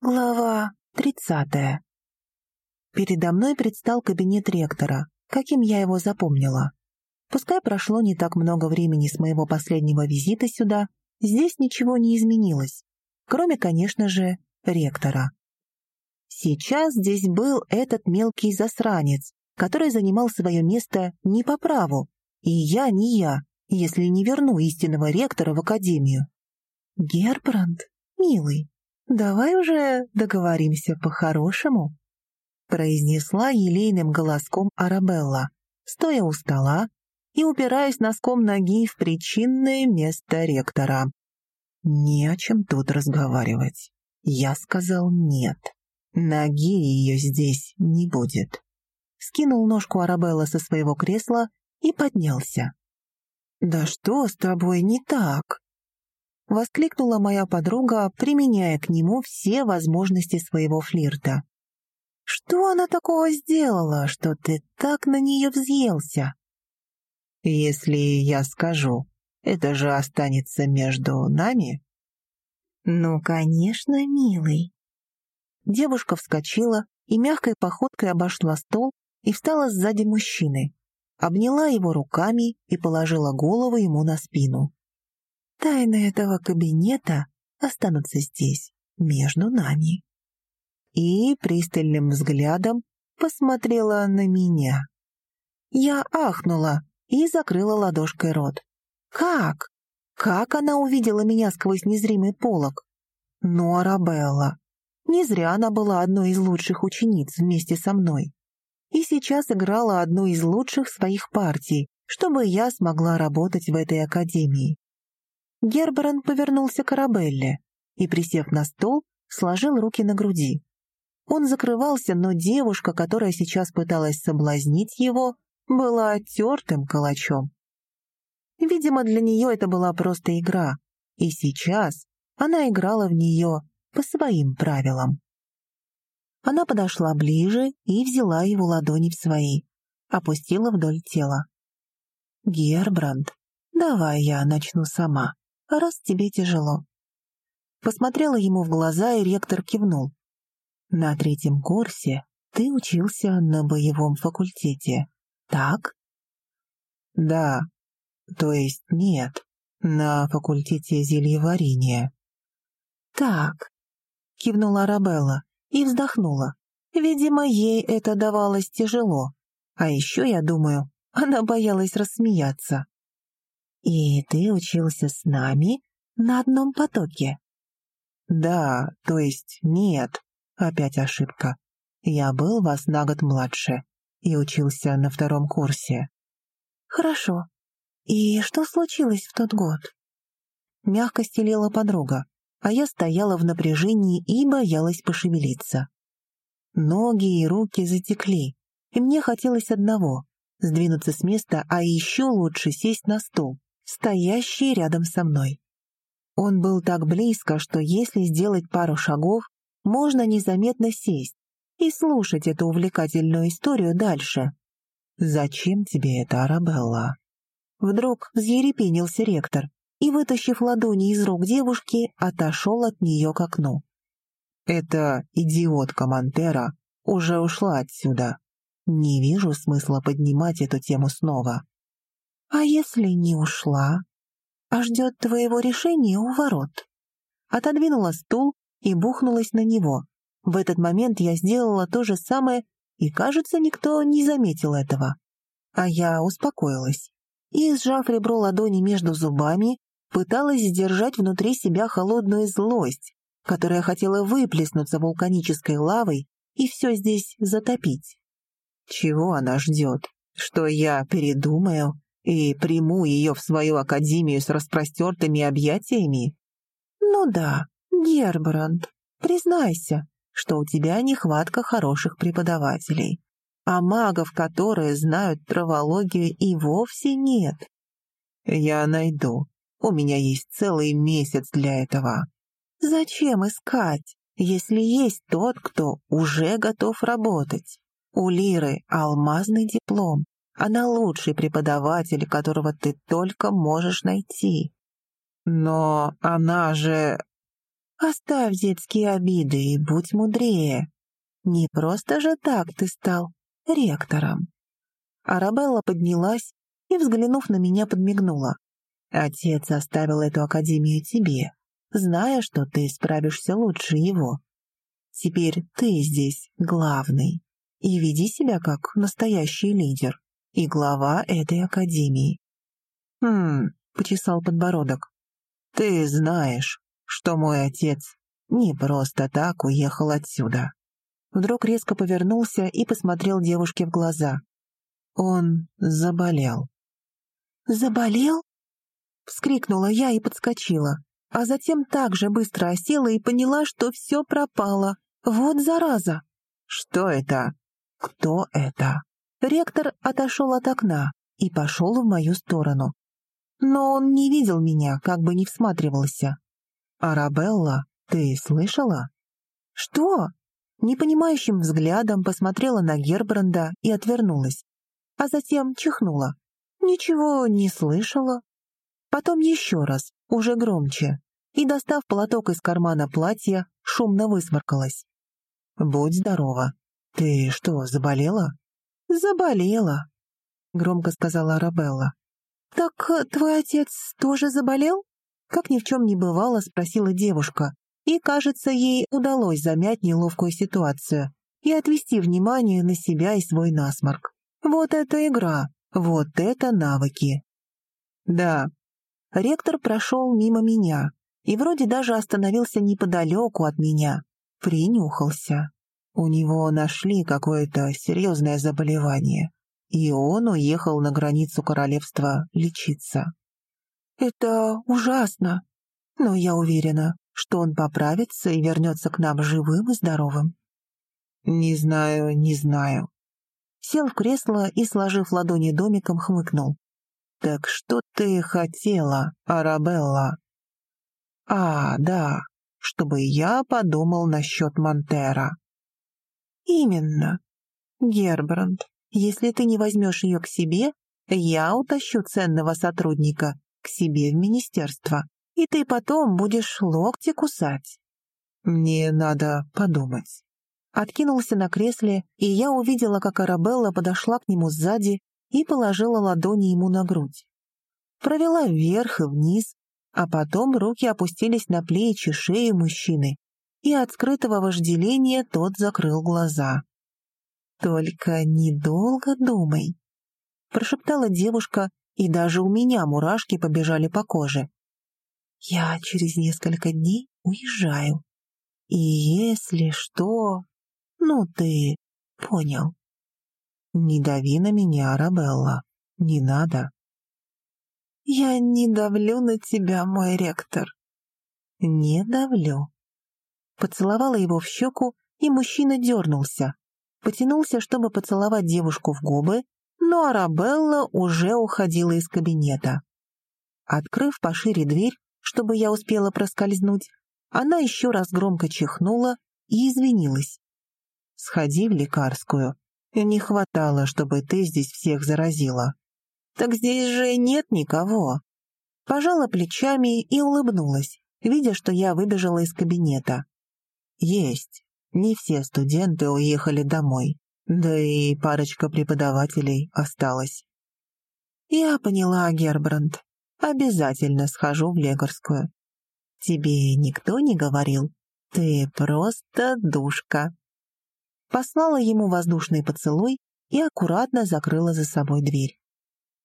Глава тридцатая. Передо мной предстал кабинет ректора, каким я его запомнила. Пускай прошло не так много времени с моего последнего визита сюда, здесь ничего не изменилось, кроме, конечно же, ректора. Сейчас здесь был этот мелкий засранец, который занимал свое место не по праву, и я не я, если не верну истинного ректора в академию. Гербранд, милый, «Давай уже договоримся по-хорошему», — произнесла елейным голоском Арабелла, стоя у стола и упираясь носком ноги в причинное место ректора. «Не о чем тут разговаривать. Я сказал нет. Ноги ее здесь не будет». Скинул ножку Арабелла со своего кресла и поднялся. «Да что с тобой не так?» Воскликнула моя подруга, применяя к нему все возможности своего флирта. «Что она такого сделала, что ты так на нее взъелся?» «Если я скажу, это же останется между нами?» «Ну, конечно, милый». Девушка вскочила и мягкой походкой обошла стол и встала сзади мужчины, обняла его руками и положила голову ему на спину. Тайны этого кабинета останутся здесь, между нами. И пристальным взглядом посмотрела на меня. Я ахнула и закрыла ладошкой рот. Как? Как она увидела меня сквозь незримый полог? Ну, Арабелла. Не зря она была одной из лучших учениц вместе со мной. И сейчас играла одну из лучших своих партий, чтобы я смогла работать в этой академии. Герберон повернулся к Арабелле и, присев на стол, сложил руки на груди. Он закрывался, но девушка, которая сейчас пыталась соблазнить его, была оттертым калачом. Видимо, для нее это была просто игра, и сейчас она играла в нее по своим правилам. Она подошла ближе и взяла его ладони в свои, опустила вдоль тела. «Гербранд, давай я начну сама», раз тебе тяжело». Посмотрела ему в глаза, и ректор кивнул. «На третьем курсе ты учился на боевом факультете, так?» «Да, то есть нет, на факультете зельеварения». «Так», — кивнула Арабелла и вздохнула. Видимо, ей это давалось тяжело. А еще, я думаю, она боялась рассмеяться. «И ты учился с нами на одном потоке?» «Да, то есть нет, опять ошибка. Я был вас на год младше и учился на втором курсе». «Хорошо. И что случилось в тот год?» Мягко стелила подруга, а я стояла в напряжении и боялась пошевелиться. Ноги и руки затекли, и мне хотелось одного — сдвинуться с места, а еще лучше сесть на стул стоящий рядом со мной. Он был так близко, что если сделать пару шагов, можно незаметно сесть и слушать эту увлекательную историю дальше. «Зачем тебе это, Арабелла?» Вдруг взъерепенился ректор и, вытащив ладони из рук девушки, отошел от нее к окну. «Эта идиотка Монтера уже ушла отсюда. Не вижу смысла поднимать эту тему снова. «А если не ушла? А ждет твоего решения у ворот?» Отодвинула стул и бухнулась на него. В этот момент я сделала то же самое, и, кажется, никто не заметил этого. А я успокоилась и, сжав ребро ладони между зубами, пыталась сдержать внутри себя холодную злость, которая хотела выплеснуться вулканической лавой и все здесь затопить. Чего она ждет? Что я передумаю и приму ее в свою академию с распростертыми объятиями? Ну да, Гербранд, признайся, что у тебя нехватка хороших преподавателей, а магов, которые знают травологию, и вовсе нет. Я найду. У меня есть целый месяц для этого. Зачем искать, если есть тот, кто уже готов работать? У Лиры алмазный диплом, она лучший преподаватель, которого ты только можешь найти. Но она же... Оставь детские обиды и будь мудрее. Не просто же так ты стал ректором. Арабелла поднялась и, взглянув на меня, подмигнула. Отец оставил эту академию тебе, зная, что ты справишься лучше его. Теперь ты здесь главный, и веди себя как настоящий лидер и глава этой академии. «Хм», — почесал подбородок, — «ты знаешь, что мой отец не просто так уехал отсюда». Вдруг резко повернулся и посмотрел девушке в глаза. Он заболел. «Заболел?» Вскрикнула я и подскочила, а затем так же быстро осела и поняла, что все пропало. Вот зараза! Что это? Кто это? Ректор отошел от окна и пошел в мою сторону. Но он не видел меня, как бы не всматривался. «Арабелла, ты слышала?» «Что?» Непонимающим взглядом посмотрела на Гербранда и отвернулась, а затем чихнула. «Ничего не слышала». Потом еще раз, уже громче, и, достав платок из кармана платья, шумно высморкалась. «Будь здорова. Ты что, заболела?» «Заболела», — громко сказала Арабелла. «Так э, твой отец тоже заболел?» Как ни в чем не бывало, спросила девушка, и, кажется, ей удалось замять неловкую ситуацию и отвести внимание на себя и свой насморк. Вот это игра, вот это навыки. Да, ректор прошел мимо меня и вроде даже остановился неподалеку от меня, принюхался. У него нашли какое-то серьезное заболевание, и он уехал на границу королевства лечиться. «Это ужасно, но я уверена, что он поправится и вернется к нам живым и здоровым». «Не знаю, не знаю». Сел в кресло и, сложив ладони домиком, хмыкнул. «Так что ты хотела, Арабелла?» «А, да, чтобы я подумал насчет Монтера». «Именно. Гербранд, если ты не возьмешь ее к себе, я утащу ценного сотрудника к себе в министерство, и ты потом будешь локти кусать». «Мне надо подумать». Откинулся на кресле, и я увидела, как Арабелла подошла к нему сзади и положила ладони ему на грудь. Провела вверх и вниз, а потом руки опустились на плечи, шею мужчины, и от скрытого вожделения тот закрыл глаза. «Только недолго думай», — прошептала девушка, и даже у меня мурашки побежали по коже. «Я через несколько дней уезжаю. И если что... Ну, ты понял». «Не дави на меня, Арабелла. Не надо». «Я не давлю на тебя, мой ректор». «Не давлю», поцеловала его в щеку, и мужчина дернулся. Потянулся, чтобы поцеловать девушку в губы, но Арабелла уже уходила из кабинета. Открыв пошире дверь, чтобы я успела проскользнуть, она еще раз громко чихнула и извинилась. «Сходи в лекарскую. Не хватало, чтобы ты здесь всех заразила». «Так здесь же нет никого». Пожала плечами и улыбнулась, видя, что я выбежала из кабинета. Есть. Не все студенты уехали домой, да и парочка преподавателей осталась. Я поняла, Гербранд. Обязательно схожу в лекарскую. Тебе никто не говорил? Ты просто душка. Послала ему воздушный поцелуй и аккуратно закрыла за собой дверь.